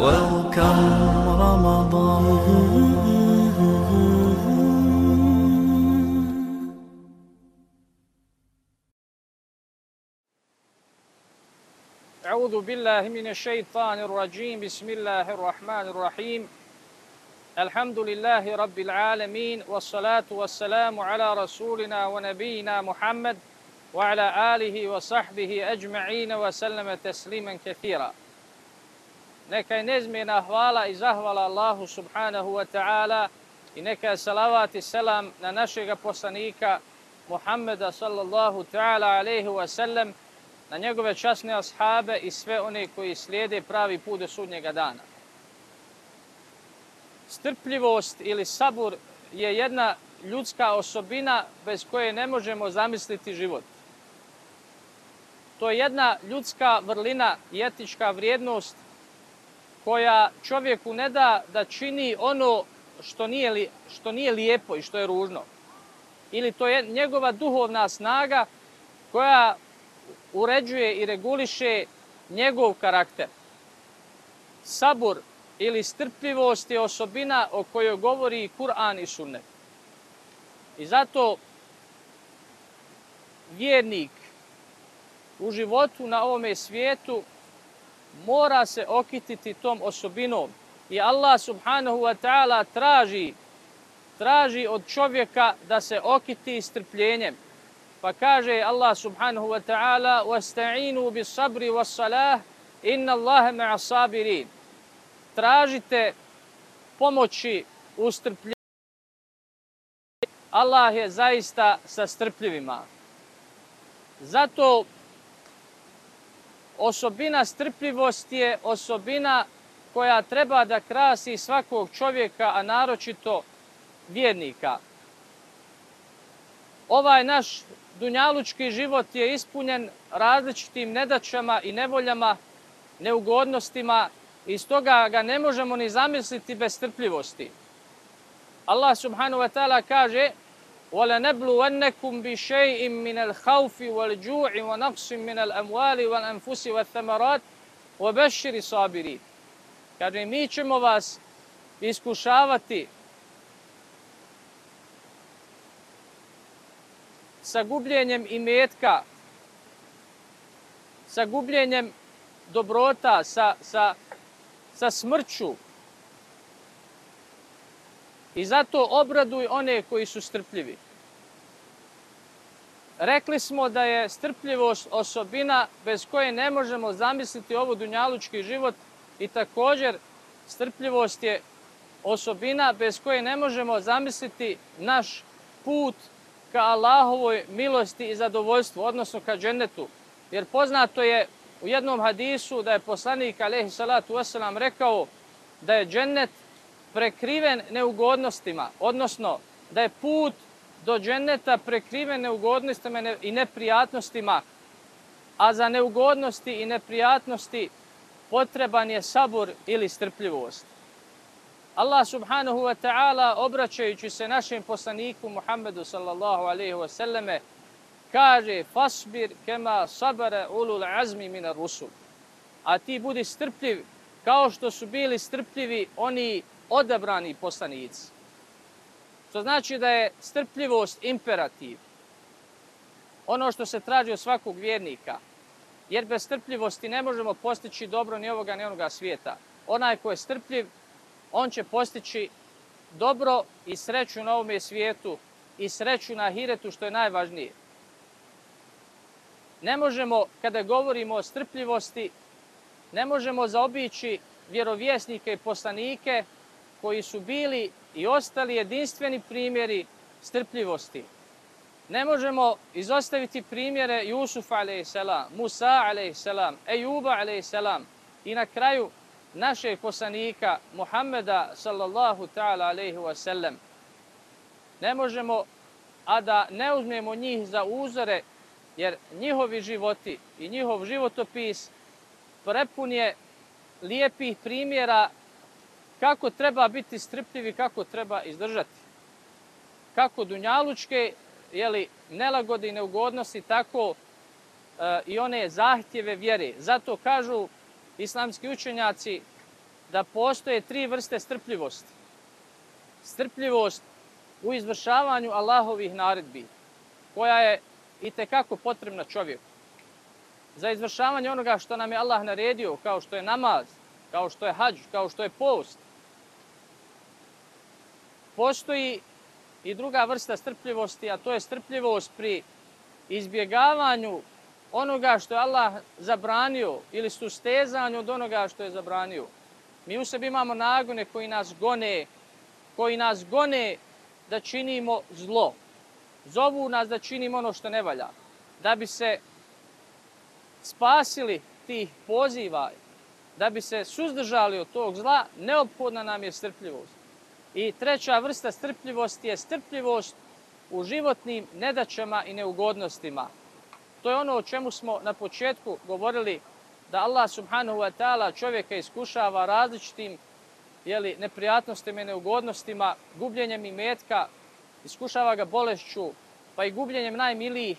Welcome Ramadan أعوذ بالله من الشيطان الرجيم. بسم الله الرحمن الرحيم. الحمد لله رب العالمين والصلاة والسلام على رسولنا ونبينا محمد وعلى آله وصحبه أجمعين وسلم تسليما كثيرا. Neka je nezmjena hvala i zahvala Allahu subhanahu wa ta'ala i neka je salavat i selam na našega poslanika Muhammeda sallallahu ta'ala alaihi wa sallam na njegove časne ashabe i sve one koji slijede pravi put do sudnjega dana. Strpljivost ili sabur je jedna ljudska osobina bez koje ne možemo zamisliti život. To je jedna ljudska vrlina i etička vrijednost koja čovjeku ne da da čini ono što nije, li, što nije lijepo i što je ružno. Ili to je njegova duhovna snaga koja uređuje i reguliše njegov karakter. Sabur ili strpljivost je osobina o kojoj govori Kur'an i Sunnet. I zato vjernik u životu na ovome svijetu mora se okititi tom osobinom. I Allah subhanahu wa ta'ala traži, traži od čovjeka da se okiti strpljenjem. Pa kaže Allah subhanahu wa ta'ala وَاسْتَعِينُوا بِالصَّبْرِ وَالصَّلَاهِ إِنَّ اللَّهَ مَعَ صَابِرِينَ Tražite pomoći u strpljenju. Allah je zaista sa strpljivima. Zato osobina strpljivosti je osobina koja treba da krasi svakog čovjeka, a naročito vjernika. Ovaj naš dunjalučki život je ispunjen različitim nedaćama i nevoljama, neugodnostima i stoga ga ne možemo ni zamisliti bez strpljivosti. Allah subhanahu wa ta'ala kaže وَلَنَبْلُوَنَّكُمْ بِشَيْءٍ مِنَ الْخَوْفِ وَالْجُوعِ وَنَقْصٍ مِنَ الْأَمْوَالِ وَالْأَنْفُسِ وَالثَّمَرَاتِ وَبَشِّرِ صَابِرِينَ Kaže, mi ćemo vas iskušavati sa gubljenjem imetka, sa gubljenjem dobrota, sa, sa, sa smrću. I zato obraduj one koji su strpljivi. Rekli smo da je strpljivost osobina bez koje ne možemo zamisliti ovo dunjalučki život i također strpljivost je osobina bez koje ne možemo zamisliti naš put ka Allahovoj milosti i zadovoljstvu, odnosno ka džennetu. Jer poznato je u jednom hadisu da je poslanik alaihi salatu wasalam rekao da je džennet prekriven neugodnostima, odnosno da je put do dženeta prekriven neugodnostima i neprijatnostima, a za neugodnosti i neprijatnosti potreban je sabor ili strpljivost. Allah subhanahu wa ta'ala obraćajući se našem poslaniku Muhammedu sallallahu alaihi wa sallame kaže fasbir kema sabara ulul azmi mina rusul. A ti budi strpljiv kao što su bili strpljivi oni odabrani poslanici. To znači da je strpljivost imperativ. Ono što se traži od svakog vjernika. Jer bez strpljivosti ne možemo postići dobro ni ovoga ni onoga svijeta. Onaj ko je strpljiv, on će postići dobro i sreću na ovome svijetu i sreću na hiretu što je najvažnije. Ne možemo, kada govorimo o strpljivosti, ne možemo zaobići vjerovjesnike i poslanike koji su bili i ostali jedinstveni primjeri strpljivosti. Ne možemo izostaviti primjere Jusufa a.s., Musa a.s., Ejuba a.s. i na kraju našeg poslanika Muhammeda sallallahu ta'ala alaihi wa sellem. Ne možemo, a da ne uzmemo njih za uzore, jer njihovi životi i njihov životopis prepun je lijepih primjera kako treba biti strpljivi, kako treba izdržati. Kako dunjalučke, jeli, nelagode i neugodnosti, tako e, i one zahtjeve vjere. Zato kažu islamski učenjaci da postoje tri vrste strpljivosti. Strpljivost u izvršavanju Allahovih naredbi, koja je i tekako potrebna čovjeku. Za izvršavanje onoga što nam je Allah naredio, kao što je namaz, kao što je hađ, kao što je post. Postoji i druga vrsta strpljivosti, a to je strpljivost pri izbjegavanju onoga što je Allah zabranio ili sustezanju od onoga što je zabranio. Mi u sebi imamo nagone koji nas gone, koji nas gone da činimo zlo. Zovu nas da činimo ono što ne valja. Da bi se spasili tih poziva, da bi se suzdržali od tog zla, neophodna nam je strpljivost. I treća vrsta strpljivosti je strpljivost u životnim nedaćama i neugodnostima. To je ono o čemu smo na početku govorili da Allah subhanahu wa ta'ala čovjeka iskušava različitim jeli, neprijatnostima i neugodnostima, gubljenjem i metka, iskušava ga bolešću, pa i gubljenjem najmilijih.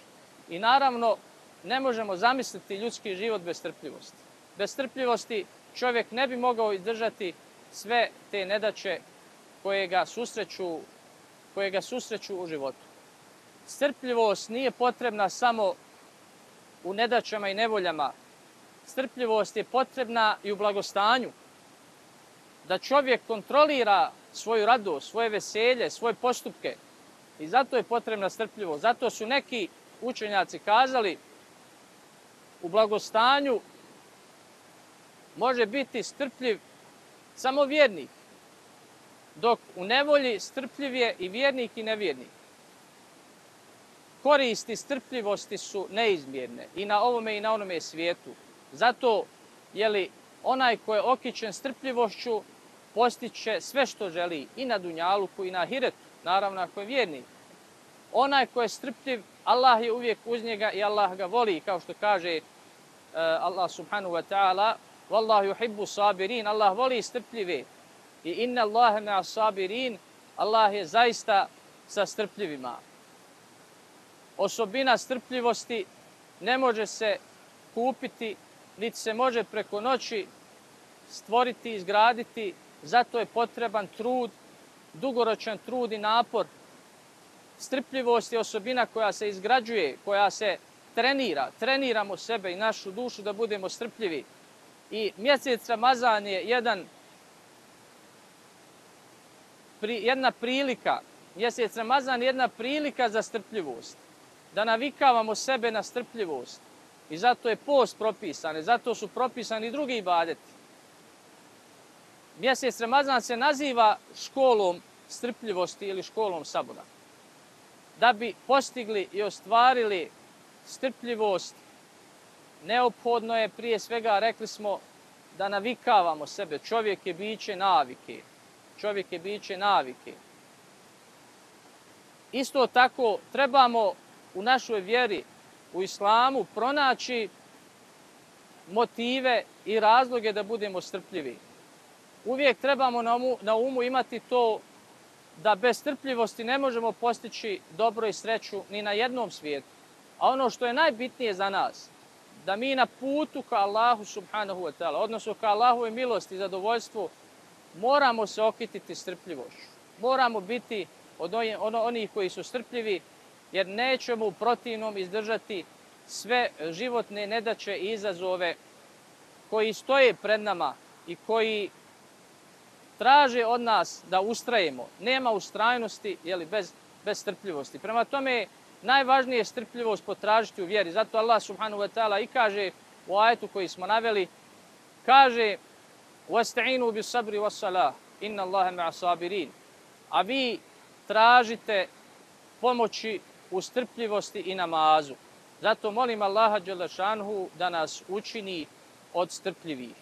I naravno, ne možemo zamisliti ljudski život bez strpljivosti. Bez strpljivosti čovjek ne bi mogao izdržati sve te nedaće koje ga susreću, koje ga susreću u životu. Strpljivost nije potrebna samo u nedaćama i nevoljama. Strpljivost je potrebna i u blagostanju. Da čovjek kontrolira svoju radost, svoje veselje, svoje postupke. I zato je potrebna strpljivost. Zato su neki učenjaci kazali u blagostanju može biti strpljiv samo vjernik, dok u nevolji strpljiv je i vjernik i nevjernik. Koristi strpljivosti su neizmjerne i na ovome i na onome svijetu. Zato je li onaj ko je okićen strpljivošću postiće sve što želi i na Dunjaluku i na Hiretu, naravno ako je vjernik. Onaj ko je strpljiv, Allah je uvijek uz njega i Allah ga voli, kao što kaže uh, Allah subhanahu wa ta'ala, Wallahu yuhibbu sabirin, Allah voli strpljive. I inna Allahe me asabirin, Allah je zaista sa strpljivima. Osobina strpljivosti ne može se kupiti, niti se može preko noći stvoriti, izgraditi, zato je potreban trud, dugoročan trud i napor. Strpljivost je osobina koja se izgrađuje, koja se trenira, treniramo sebe i našu dušu da budemo strpljivi. I mjesec Ramazan je jedan pri, jedna prilika, mjesec Ramazan je jedna prilika za strpljivost. Da navikavamo sebe na strpljivost. I zato je post propisan, i zato su propisani drugi ibadeti. Mjesec Ramazan se naziva školom strpljivosti ili školom sabora. Da bi postigli i ostvarili strpljivost neophodno je prije svega, rekli smo, da navikavamo sebe. Čovjek je biće navike. Čovjek je biće navike. Isto tako trebamo u našoj vjeri, u islamu, pronaći motive i razloge da budemo strpljivi. Uvijek trebamo na umu, na umu imati to da bez strpljivosti ne možemo postići dobro i sreću ni na jednom svijetu. A ono što je najbitnije za nas, da mi na putu ka Allahu subhanahu wa ta'ala, odnosno ka Allahove milosti i zadovoljstvu, moramo se okititi strpljivošću. Moramo biti od ono, onih koji su strpljivi, jer nećemo u protivnom izdržati sve životne nedaće i izazove koji stoje pred nama i koji traže od nas da ustrajemo. Nema ustrajnosti jeli, bez, bez strpljivosti. Prema tome, najvažnije je strpljivost potražiti u vjeri. Zato Allah subhanahu wa ta'ala i kaže u ajetu koji smo naveli, kaže وَاسْتَعِينُوا بِالصَّبْرِ وَالصَّلَاةِ إِنَّ اللَّهَ مَعَ صَابِرِينَ A vi tražite pomoći u strpljivosti i namazu. Zato molim Allaha Đelešanhu da nas učini od strpljivih.